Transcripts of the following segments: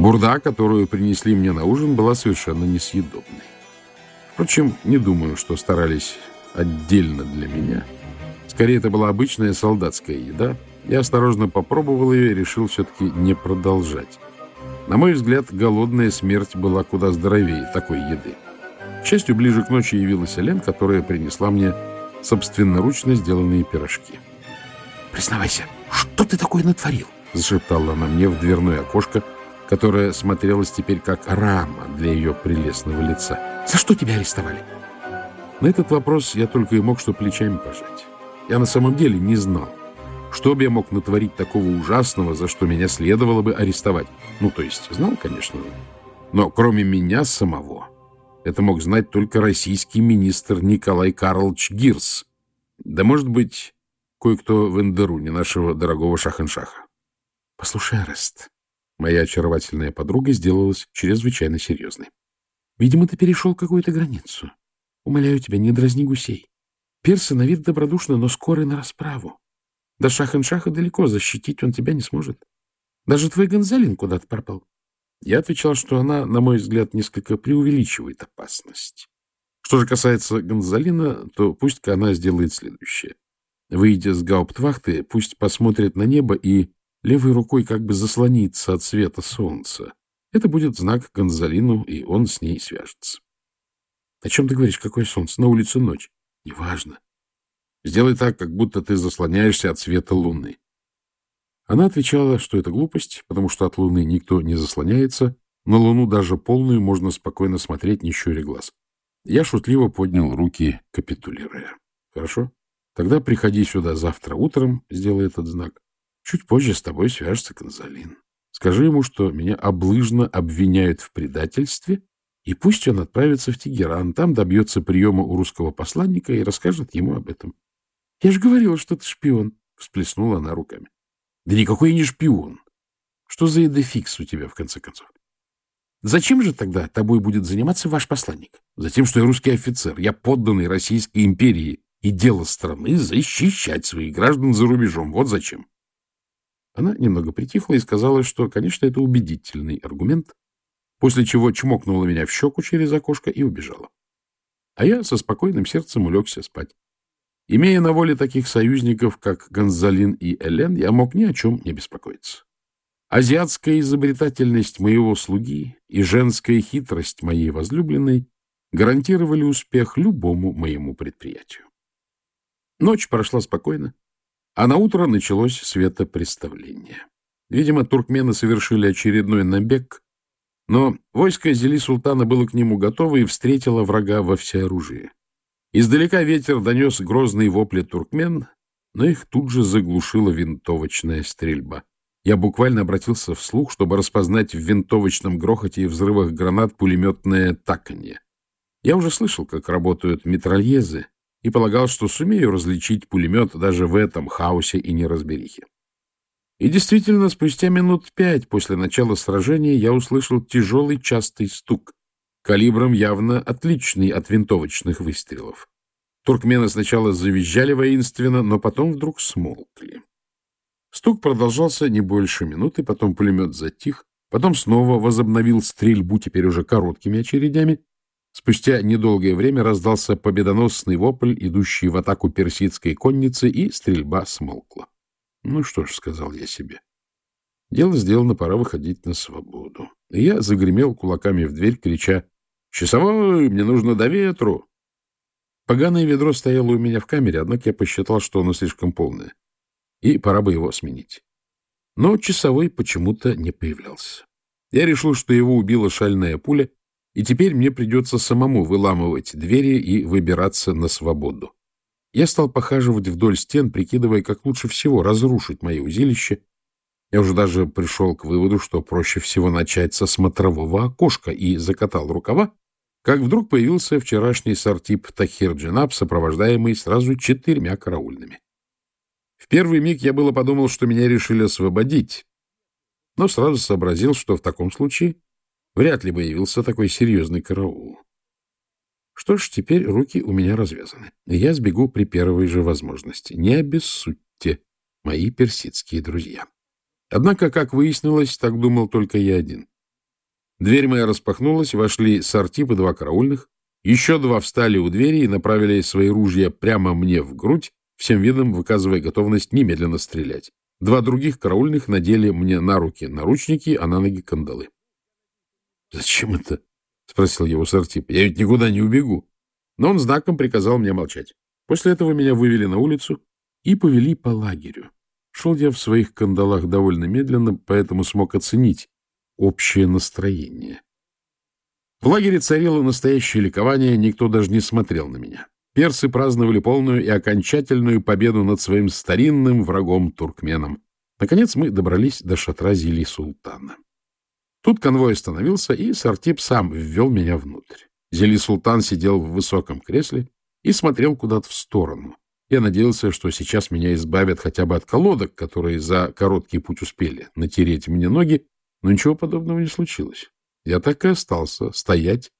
Бурда, которую принесли мне на ужин, была совершенно несъедобной. Впрочем, не думаю, что старались отдельно для меня. Скорее, это была обычная солдатская еда. Я осторожно попробовал ее и решил все-таки не продолжать. На мой взгляд, голодная смерть была куда здоровее такой еды. К счастью, ближе к ночи явилась Элен, которая принесла мне собственноручно сделанные пирожки. «Признавайся, что ты такое натворил?» — зашептала она мне в дверное окошко, которое смотрелось теперь как рама для ее прелестного лица. «За что тебя арестовали?» На этот вопрос я только и мог что плечами пожать. Я на самом деле не знал, что бы я мог натворить такого ужасного, за что меня следовало бы арестовать. Ну, то есть, знал, конечно, но кроме меня самого это мог знать только российский министр Николай Карлович Гирс. Да, может быть, кое-кто в Эндеруне, нашего дорогого Шахеншаха. Послушай, Арест, моя очаровательная подруга сделалась чрезвычайно серьезной. Видимо, ты перешел какую-то границу. Умоляю тебя, не дразни гусей. Персы на вид добродушны, но скоры на расправу. До Шахеншаха далеко, защитить он тебя не сможет. Даже твой Гонзалин куда-то пропал. Я отвечал, что она, на мой взгляд, несколько преувеличивает опасность. Что же касается Гонзалина, то пусть-ка она сделает следующее. Выйдя с гауптвахты, пусть посмотрит на небо и левой рукой как бы заслонится от света солнца. Это будет знак Гонзалину, и он с ней свяжется. — О чем ты говоришь? Какое солнце? На улице ночь. — Неважно. Сделай так, как будто ты заслоняешься от света луны. Она отвечала, что это глупость, потому что от Луны никто не заслоняется, на Луну даже полную можно спокойно смотреть, не щуря глаз. Я шутливо поднял руки, капитулируя. Хорошо? Тогда приходи сюда завтра утром, сделай этот знак. Чуть позже с тобой свяжется Конзалин. Скажи ему, что меня облыжно обвиняют в предательстве, и пусть он отправится в Тегеран, там добьется приема у русского посланника и расскажет ему об этом. — Я же говорила, что ты шпион, — всплеснула она руками. Да никакой я не шпион. Что за эдефикс у тебя, в конце концов? Зачем же тогда тобой будет заниматься ваш посланник? Затем, что я русский офицер, я подданный Российской империи, и дело страны защищать своих граждан за рубежом. Вот зачем. Она немного притихла и сказала, что, конечно, это убедительный аргумент, после чего чмокнула меня в щеку через окошко и убежала. А я со спокойным сердцем улегся спать. Имея на воле таких союзников, как Гонзалин и Элен, я мог ни о чем не беспокоиться. Азиатская изобретательность моего слуги и женская хитрость моей возлюбленной гарантировали успех любому моему предприятию. Ночь прошла спокойно, а на утро началось светопреставление. Видимо, туркмены совершили очередной набег, но войско Зели Султана было к нему готово и встретило врага во всеоружии. Издалека ветер донес грозные вопли туркмен, но их тут же заглушила винтовочная стрельба. Я буквально обратился вслух, чтобы распознать в винтовочном грохоте и взрывах гранат пулеметное таканье. Я уже слышал, как работают метрольезы, и полагал, что сумею различить пулемет даже в этом хаосе и неразберихе. И действительно, спустя минут пять после начала сражения я услышал тяжелый частый стук, калибром явно отличный от винтовочных выстрелов. Туркмены сначала завизжали воинственно, но потом вдруг смолкли. Стук продолжался не больше минуты, потом пулемет затих, потом снова возобновил стрельбу теперь уже короткими очередями. Спустя недолгое время раздался победоносный вопль, идущий в атаку персидской конницы, и стрельба смолкла. Ну что ж, — сказал я себе, — дело сделано, пора выходить на свободу. И я загремел кулаками в дверь, крича «Часовой, мне нужно до ветру!» Поганое ведро стояло у меня в камере, однако я посчитал, что оно слишком полное, и пора бы его сменить. Но часовой почему-то не появлялся. Я решил, что его убила шальная пуля, и теперь мне придется самому выламывать двери и выбираться на свободу. Я стал похаживать вдоль стен, прикидывая, как лучше всего разрушить мое узилище. Я уже даже пришел к выводу, что проще всего начать со смотрового окошка, и закатал рукава, как вдруг появился вчерашний сортип Тахир Джинаб, сопровождаемый сразу четырьмя караульными. В первый миг я было подумал, что меня решили освободить, но сразу сообразил, что в таком случае вряд ли бы явился такой серьезный караул. Что ж, теперь руки у меня развязаны, я сбегу при первой же возможности. Не обессудьте, мои персидские друзья. Однако, как выяснилось, так думал только я один. Дверь моя распахнулась, вошли сортип и два караульных. Еще два встали у двери и направили свои ружья прямо мне в грудь, всем видом выказывая готовность немедленно стрелять. Два других караульных надели мне на руки наручники, а на ноги кандалы. — Зачем это? — спросил его сортип. — Я ведь никуда не убегу. Но он знаком приказал мне молчать. После этого меня вывели на улицу и повели по лагерю. Шел я в своих кандалах довольно медленно, поэтому смог оценить общее настроение. В лагере царило настоящее ликование, никто даже не смотрел на меня. Персы праздновали полную и окончательную победу над своим старинным врагом туркменом. Наконец мы добрались до шатра Зили Султана. Тут конвой остановился, и Сартип сам ввел меня внутрь. Зели Султан сидел в высоком кресле и смотрел куда-то в сторону. Я надеялся, что сейчас меня избавят хотя бы от колодок, которые за короткий путь успели натереть мне ноги, но ничего подобного не случилось. Я так и остался стоять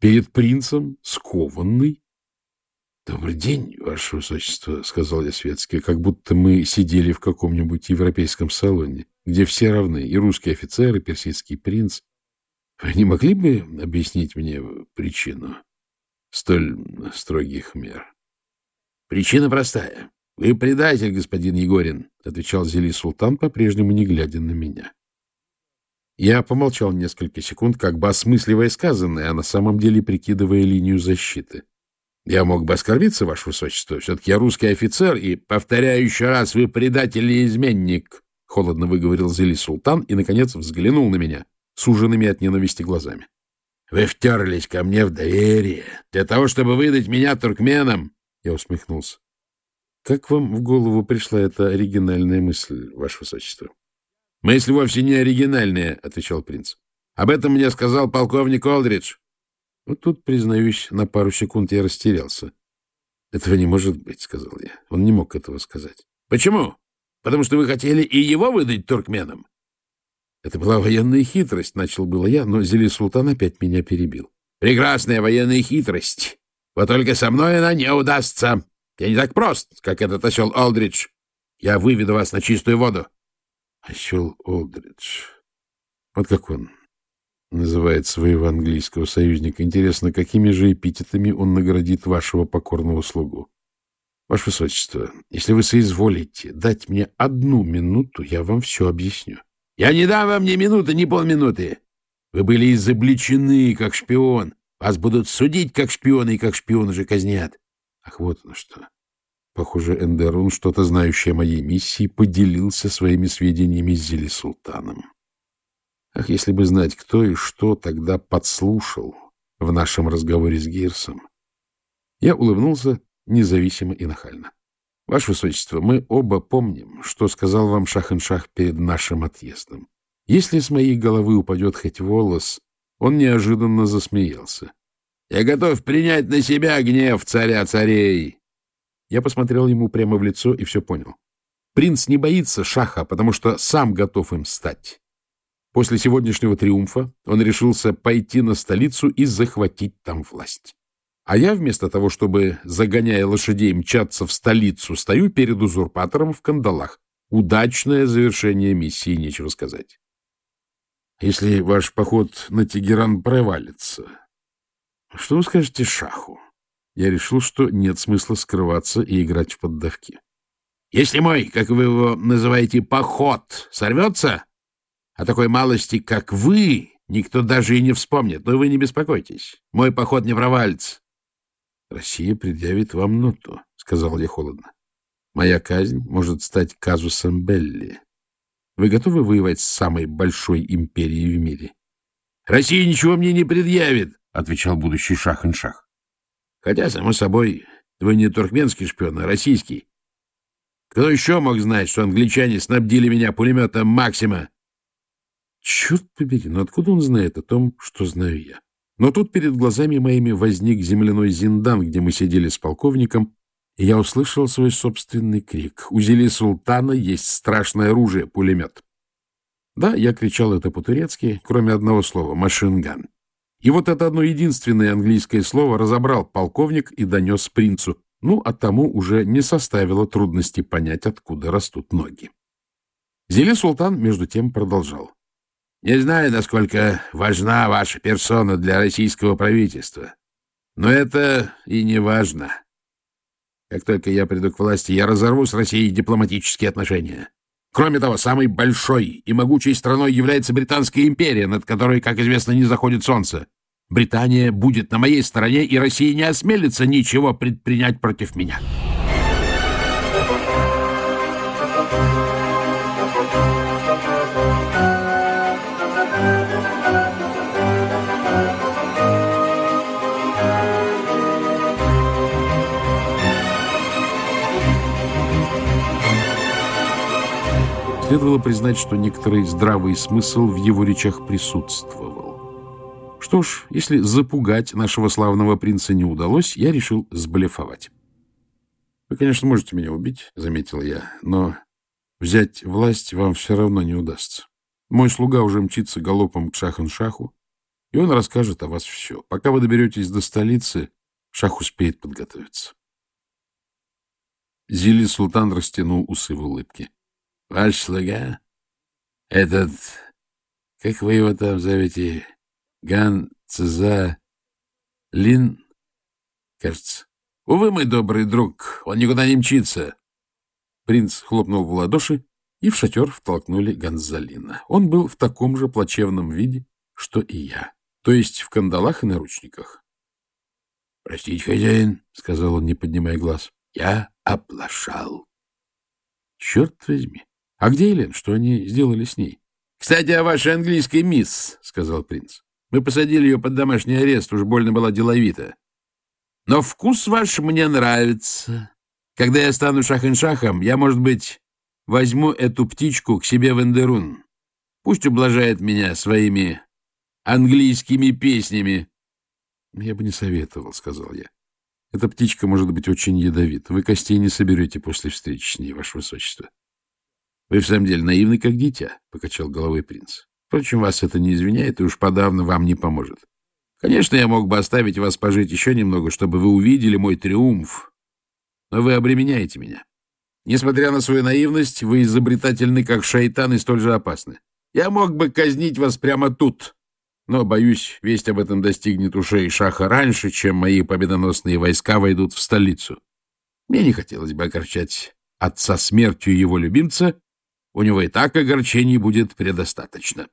перед принцем, скованный. — Добрый день, ваше высочество, — сказал я светски, как будто мы сидели в каком-нибудь европейском салоне, где все равны, и русский офицер, и персидский принц. Вы не могли бы объяснить мне причину столь строгих мер? — Причина простая. Вы предатель, господин Егорин, — отвечал Зели Султан, по-прежнему не глядя на меня. Я помолчал несколько секунд, как бы осмысливая сказанное, а на самом деле прикидывая линию защиты. Я мог бы оскорбиться, ваше высочество. Все-таки я русский офицер, и, повторяю еще раз, вы предатель и изменник, — холодно выговорил Зели Султан и, наконец, взглянул на меня суженными от ненависти глазами. — Вы втерлись ко мне в доверие для того, чтобы выдать меня туркменам. Я усмехнулся. — Как вам в голову пришла эта оригинальная мысль, ваше высочество? — Мысль вовсе не оригинальная, — отвечал принц. — Об этом мне сказал полковник Олдридж. Вот тут, признаюсь, на пару секунд я растерялся. — Этого не может быть, — сказал я. Он не мог этого сказать. — Почему? Потому что вы хотели и его выдать туркменам? Это была военная хитрость, — начал было я, но Зели Султан опять меня перебил. — Прекрасная военная хитрость. Вот только со мной она не удастся. Я не так прост, как этот осел Олдридж. Я выведу вас на чистую воду. Осел Олдридж. Вот как он называет своего английского союзника. Интересно, какими же эпитетами он наградит вашего покорного слугу? Ваше Высочество, если вы соизволите дать мне одну минуту, я вам все объясню. Я не дам вам ни минуты, ни полминуты. Вы были изобличены, как шпион. Вас будут судить как шпиона, и как шпиона же казнят. Ах, вот на что. Похоже, Эндерун, что-то знающий о моей миссии, поделился своими сведениями с Зели Султаном. Ах, если бы знать, кто и что тогда подслушал в нашем разговоре с Гирсом. Я улыбнулся независимо и нахально. Ваше Высочество, мы оба помним, что сказал вам Шахеншах перед нашим отъездом. Если с моей головы упадет хоть волос, он неожиданно засмеялся. — Я готов принять на себя гнев царя царей. Я посмотрел ему прямо в лицо и все понял. Принц не боится шаха, потому что сам готов им стать. После сегодняшнего триумфа он решился пойти на столицу и захватить там власть. А я вместо того, чтобы, загоняя лошадей, мчаться в столицу, стою перед узурпатором в кандалах. Удачное завершение миссии, нечего сказать. Если ваш поход на Тегеран провалится, что вы скажете Шаху? Я решил, что нет смысла скрываться и играть в поддавки. Если мой, как вы его называете, поход сорвется, а такой малости, как вы, никто даже и не вспомнит, но вы не беспокойтесь. Мой поход не провалится. — Россия предъявит вам ноту, — сказал я холодно. — Моя казнь может стать казусом Белли. Вы готовы воевать с самой большой империей в мире? — Россия ничего мне не предъявит, — отвечал будущий шах-ин-шах. — Хотя, само собой, вы не туркменский шпион, а российский. Кто еще мог знать, что англичане снабдили меня пулеметом «Максима»? Черт побери, но откуда он знает о том, что знаю я? Но тут перед глазами моими возник земляной зиндан, где мы сидели с полковником, и я услышал свой собственный крик. У Зели Султана есть страшное оружие — пулемет. Да, я кричал это по-турецки, кроме одного слова — машинган. И вот это одно единственное английское слово разобрал полковник и донес принцу. Ну, а тому уже не составило трудности понять, откуда растут ноги. Зели Султан, между тем, продолжал. Не знаю, насколько важна ваша персона для российского правительства, но это и не важно. Как только я приду к власти, я разорву с Россией дипломатические отношения. Кроме того, самой большой и могучей страной является Британская империя, над которой, как известно, не заходит солнце. Британия будет на моей стороне, и Россия не осмелится ничего предпринять против меня. Следовало признать, что некоторый здравый смысл в его речах присутствовал. Что ж, если запугать нашего славного принца не удалось, я решил сблефовать. — Вы, конечно, можете меня убить, — заметил я, — но взять власть вам все равно не удастся. Мой слуга уже мчится галопом к Шахан-Шаху, и он расскажет о вас все. Пока вы доберетесь до столицы, Шах успеет подготовиться. Зили Султан растянул усы в улыбке. Ваш слуга? Этот... Как вы его там зовете? Ган Цеза... Лин? Кажется. Увы, мой добрый друг, он никуда не мчится. Принц хлопнул в ладоши, и в шатер втолкнули Гонзалина. Он был в таком же плачевном виде, что и я, то есть в кандалах и наручниках. — Простите, хозяин, — сказал он, не поднимая глаз, — я оплошал. Черт возьми, а где Элен? Что они сделали с ней? — Кстати, о вашей английской мисс, — сказал принц. — Мы посадили ее под домашний арест, уж больно была деловита. Но вкус ваш мне нравится. Когда я стану шахин-шахом, я, может быть, возьму эту птичку к себе в Эндерун. Пусть ублажает меня своими английскими песнями. — Я бы не советовал, — сказал я. — Эта птичка может быть очень ядовита. Вы костей не соберете после встречи с ней, ваше высочество. — Вы в самом деле наивны, как дитя, — покачал головой принц. — Впрочем, вас это не извиняет и уж подавно вам не поможет. Конечно, я мог бы оставить вас пожить еще немного, чтобы вы увидели мой триумф, но вы обременяете меня. Несмотря на свою наивность, вы изобретательны, как шайтан, и столь же опасны. Я мог бы казнить вас прямо тут, но, боюсь, весть об этом достигнет ушей Шаха раньше, чем мои победоносные войска войдут в столицу. Мне не хотелось бы огорчать отца смертью его любимца, у него и так огорчений будет предостаточно.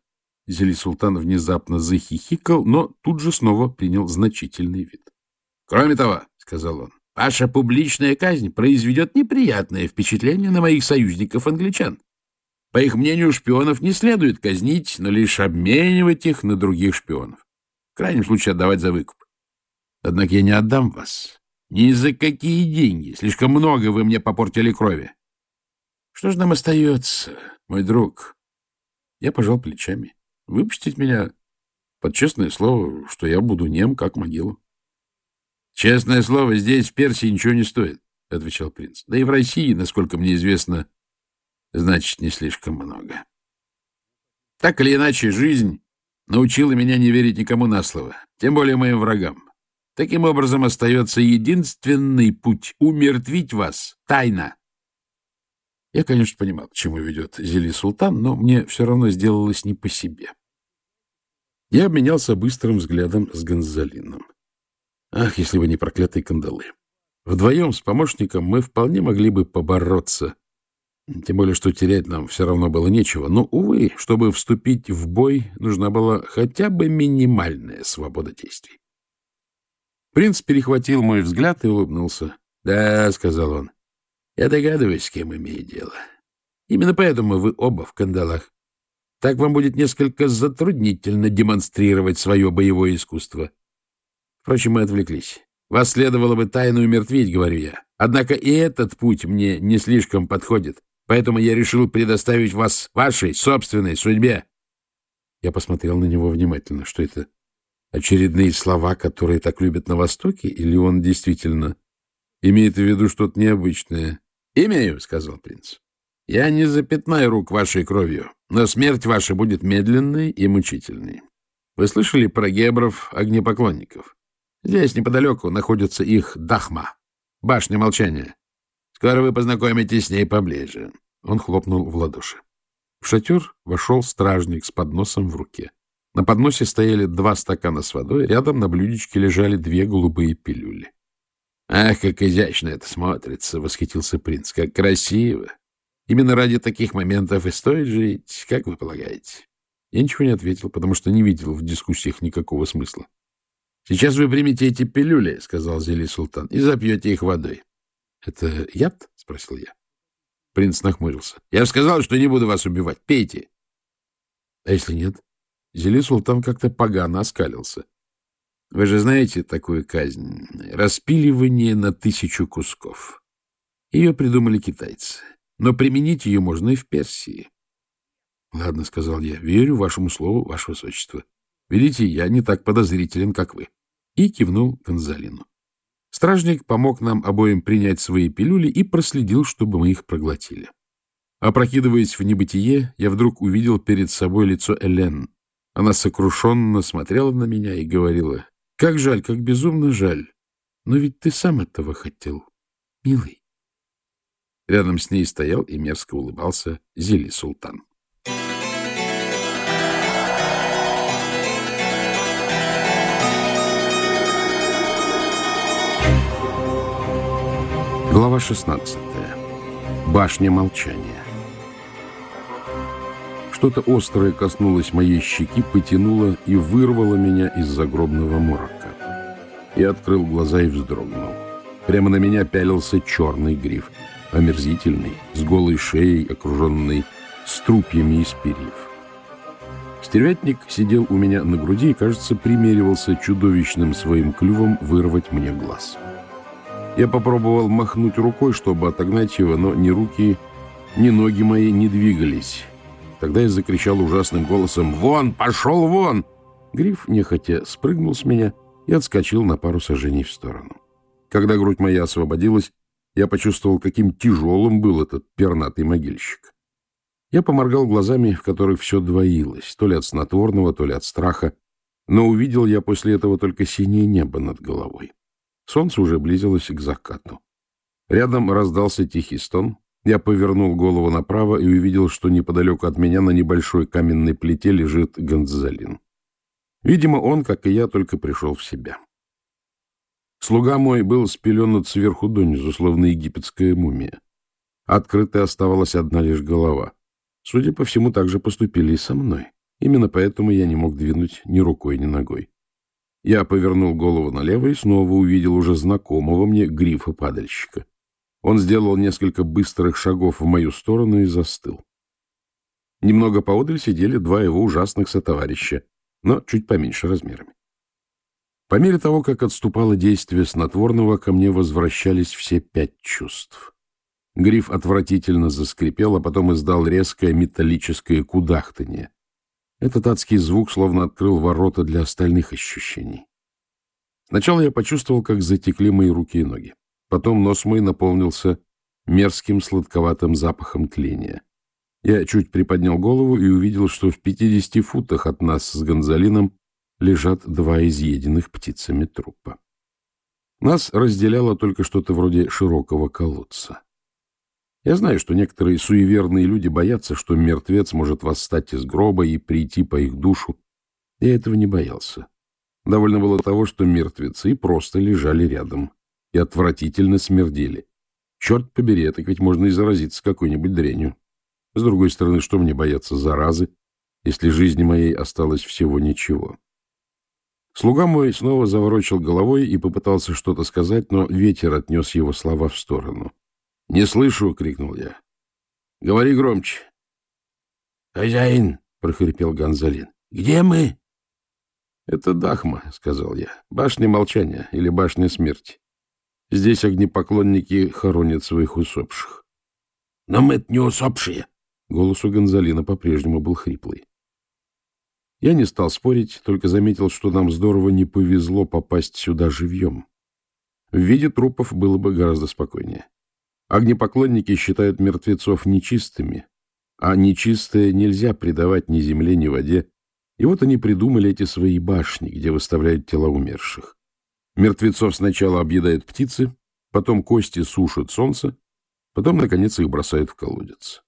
Зели Султан внезапно захихикал, но тут же снова принял значительный вид. — Кроме того, — сказал он, — ваша публичная казнь произведет неприятное впечатление на моих союзников-англичан. По их мнению, шпионов не следует казнить, но лишь обменивать их на других шпионов. В крайнем случае отдавать за выкуп. Однако я не отдам вас. Ни за какие деньги. Слишком много вы мне попортили крови. Что же нам остается, мой друг? Я пожал плечами. Выпустить меня под честное слово, что я буду нем, как могила. Честное слово, здесь, в Персии, ничего не стоит, — отвечал принц. Да и в России, насколько мне известно, значит, не слишком много. Так или иначе, жизнь научила меня не верить никому на слово, тем более моим врагам. Таким образом, остается единственный путь — умертвить вас тайно. Я, конечно, понимал, к чему ведет Зели Султан, но мне все равно сделалось не по себе. Я обменялся быстрым взглядом с Гонзалином. Ах, если бы не проклятые кандалы. Вдвоем с помощником мы вполне могли бы побороться. Тем более, что терять нам все равно было нечего. Но, увы, чтобы вступить в бой, нужна была хотя бы минимальная свобода действий. Принц перехватил мой взгляд и улыбнулся. — Да, — сказал он, я догадываюсь, с кем имею дело. Именно поэтому вы оба в кандалах. Так вам будет несколько затруднительно демонстрировать свое боевое искусство. Впрочем, мы отвлеклись. Вас следовало бы тайно умертвить, говорю я. Однако и этот путь мне не слишком подходит, поэтому я решил предоставить вас вашей собственной судьбе. Я посмотрел на него внимательно. Что это? Очередные слова, которые так любят на Востоке? Или он действительно имеет в виду что-то необычное? — Имею, — сказал принц. — Я не запятнаю рук вашей кровью, но смерть ваша будет медленной и мучительной. Вы слышали про гебров огнепоклонников? Здесь неподалеку находится их Дахма, башня молчания. Скоро вы познакомитесь с ней поближе. Он хлопнул в ладоши. В шатер вошел стражник с подносом в руке. На подносе стояли два стакана с водой, рядом на блюдечке лежали две голубые пилюли. — Ах, как изящно это смотрится! — восхитился принц. — Как красиво! Именно ради таких моментов и стоит жить, как вы полагаете? Я ничего не ответил, потому что не видел в дискуссиях никакого смысла. — Сейчас вы примете эти пилюли, — сказал Зели Султан, — и запьете их водой. — Это яд? — спросил я. Принц нахмурился. — Я сказал, что не буду вас убивать. Пейте. — А если нет? Зели Султан как-то погано оскалился. — Вы же знаете такую казнь? Распиливание на тысячу кусков. Ее придумали китайцы. Но применить ее можно и в Персии. — Ладно, — сказал я, — верю вашему слову, ваше высочество. Видите, я не так подозрителен, как вы. И кивнул Гонзалину. Стражник помог нам обоим принять свои пилюли и проследил, чтобы мы их проглотили. Опрокидываясь в небытие, я вдруг увидел перед собой лицо Элен. Она сокрушенно смотрела на меня и говорила, «Как жаль, как безумно жаль. Но ведь ты сам этого хотел, милый». Рядом с ней стоял и мерзко улыбался Зели Султан. Глава 16. Башня молчания. Что-то острое коснулось моей щеки, потянуло и вырвало меня из загробного морока. Я открыл глаза и вздрогнул. Прямо на меня пялился черный гриф — омерзительный, с голой шеей, окруженный струпьями из перьев. Стервятник сидел у меня на груди и, кажется, примеривался чудовищным своим клювом вырвать мне глаз. Я попробовал махнуть рукой, чтобы отогнать его, но ни руки, ни ноги мои не двигались. Тогда я закричал ужасным голосом «Вон! Пошел вон!» Гриф нехотя спрыгнул с меня и отскочил на пару сажений в сторону. Когда грудь моя освободилась, я почувствовал, каким тяжелым был этот пернатый могильщик. Я поморгал глазами, в которых все двоилось, то ли от снотворного, то ли от страха, но увидел я после этого только синее небо над головой. Солнце уже близилось к закату. Рядом раздался тихий стон. Я повернул голову направо и увидел, что неподалеку от меня на небольшой каменной плите лежит Гонзалин. Видимо, он, как и я, только пришел в себя. Слуга мой был спеленут сверху донизу, словно египетская мумия. Открытой оставалась одна лишь голова. Судя по всему, так же поступили и со мной. Именно поэтому я не мог двинуть ни рукой, ни ногой. Я повернул голову налево и снова увидел уже знакомого мне грифа-падальщика. Он сделал несколько быстрых шагов в мою сторону и застыл. Немного поодаль сидели два его ужасных сотоварища, но чуть поменьше размерами. По мере того, как отступало действие снотворного, ко мне возвращались все пять чувств. Гриф отвратительно заскрипел, а потом издал резкое металлическое кудахтанье. Этот адский звук словно открыл ворота для остальных ощущений. Сначала я почувствовал, как затекли мои руки и ноги. Потом нос мой наполнился мерзким сладковатым запахом тления. Я чуть приподнял голову и увидел, что в пятидесяти футах от нас с Гонзалином лежат два изъеденных птицами трупа. Нас разделяло только что-то вроде широкого колодца. Я знаю, что некоторые суеверные люди боятся, что мертвец может восстать из гроба и прийти по их душу. Я этого не боялся. Довольно было того, что мертвецы просто лежали рядом и отвратительно смердели. Черт побери, так ведь можно и заразиться какой-нибудь дрянью. С другой стороны, что мне бояться заразы, если жизни моей осталось всего ничего? Слуга мой снова заворочил головой и попытался что-то сказать, но ветер отнес его слова в сторону. — Не слышу! — крикнул я. — Говори громче. — Хозяин! — прохрипел Гонзалин. — Где мы? — Это Дахма, — сказал я. — Башня молчания или башня смерти. Здесь огнепоклонники хоронят своих усопших. — Но мы-то не усопшие! Голос у Гонзалина по-прежнему был хриплый. Я не стал спорить, только заметил, что нам здорово не повезло попасть сюда живьем. В виде трупов было бы гораздо спокойнее. Огнепоклонники считают мертвецов нечистыми, а нечистое нельзя предавать ни земле, ни воде. И вот они придумали эти свои башни, где выставляют тела умерших. Мертвецов сначала объедают птицы, потом кости сушат солнце, потом, наконец, их бросают в колодец.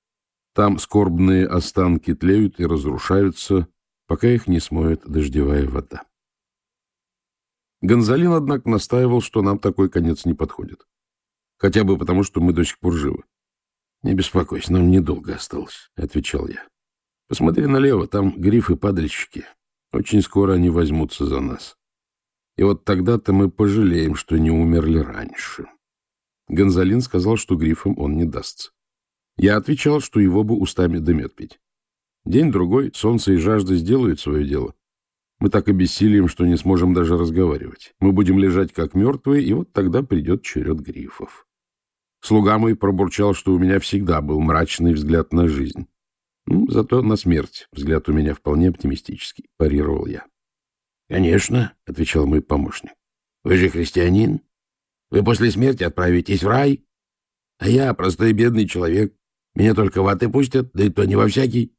Там скорбные останки тлеют и разрушаются, пока их не смоет дождевая вода. Гонзалин, однако, настаивал, что нам такой конец не подходит. Хотя бы потому, что мы до сих пор живы. — Не беспокойся, нам недолго осталось, — отвечал я. — Посмотри налево, там грифы-падальщики. Очень скоро они возьмутся за нас. И вот тогда-то мы пожалеем, что не умерли раньше. Гонзалин сказал, что грифам он не дастся. Я отвечал, что его бы устами да пить. День-другой, солнце и жажда сделают свое дело. Мы так обессилием, что не сможем даже разговаривать. Мы будем лежать как мертвые, и вот тогда придет черед грифов. Слуга мой пробурчал, что у меня всегда был мрачный взгляд на жизнь. Ну, зато на смерть взгляд у меня вполне оптимистический, парировал я. — Конечно, — отвечал мой помощник. — Вы же христианин. Вы после смерти отправитесь в рай. А я простой бедный человек. Меня только в аты пустят, да и то не во всякий.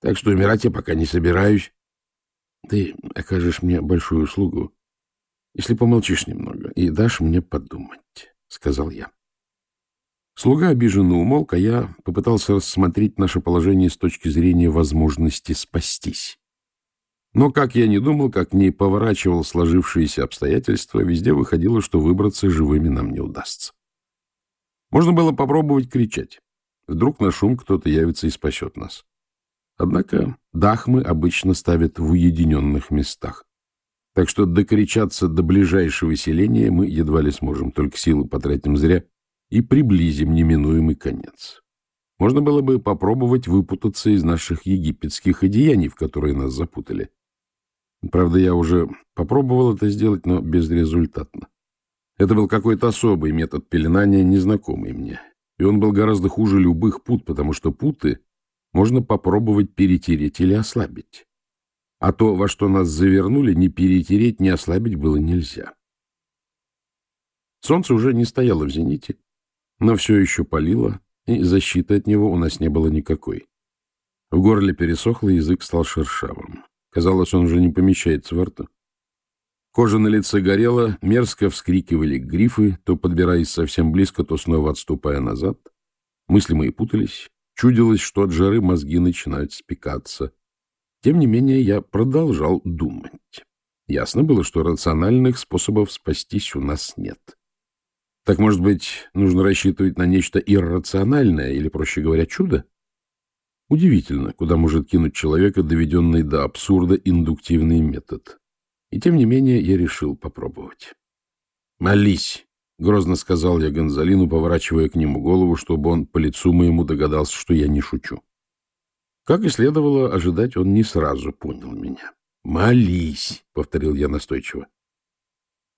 Так что умирать я пока не собираюсь. Ты окажешь мне большую услугу, если помолчишь немного и дашь мне подумать, — сказал я. Слуга обиженно умолк, а я попытался рассмотреть наше положение с точки зрения возможности спастись. Но, как я не думал, как не поворачивал сложившиеся обстоятельства, везде выходило, что выбраться живыми нам не удастся. Можно было попробовать кричать. Вдруг на шум кто-то явится и спасет нас. Однако дахмы обычно ставят в уединенных местах. Так что докричаться до ближайшего селения мы едва ли сможем, только силы потратим зря и приблизим неминуемый конец. Можно было бы попробовать выпутаться из наших египетских одеяний, в которые нас запутали. Правда, я уже попробовал это сделать, но безрезультатно. Это был какой-то особый метод пеленания, незнакомый мне. И он был гораздо хуже любых пут, потому что путы можно попробовать перетереть или ослабить. А то, во что нас завернули, ни перетереть, ни ослабить было нельзя. Солнце уже не стояло в зените, но все еще палило, и защиты от него у нас не было никакой. В горле пересохло, язык стал шершавым. Казалось, он уже не помещается во рту. Кожа на лице горела, мерзко вскрикивали грифы, то подбираясь совсем близко, то снова отступая назад. Мысли мои путались. Чудилось, что от жары мозги начинают спекаться. Тем не менее, я продолжал думать. Ясно было, что рациональных способов спастись у нас нет. Так, может быть, нужно рассчитывать на нечто иррациональное или, проще говоря, чудо? Удивительно, куда может кинуть человека, доведенный до абсурда индуктивный метод. И тем не менее я решил попробовать. «Молись!» — грозно сказал я Гонзалину, поворачивая к нему голову, чтобы он по лицу моему догадался, что я не шучу. Как и следовало ожидать, он не сразу понял меня. «Молись!» — повторил я настойчиво.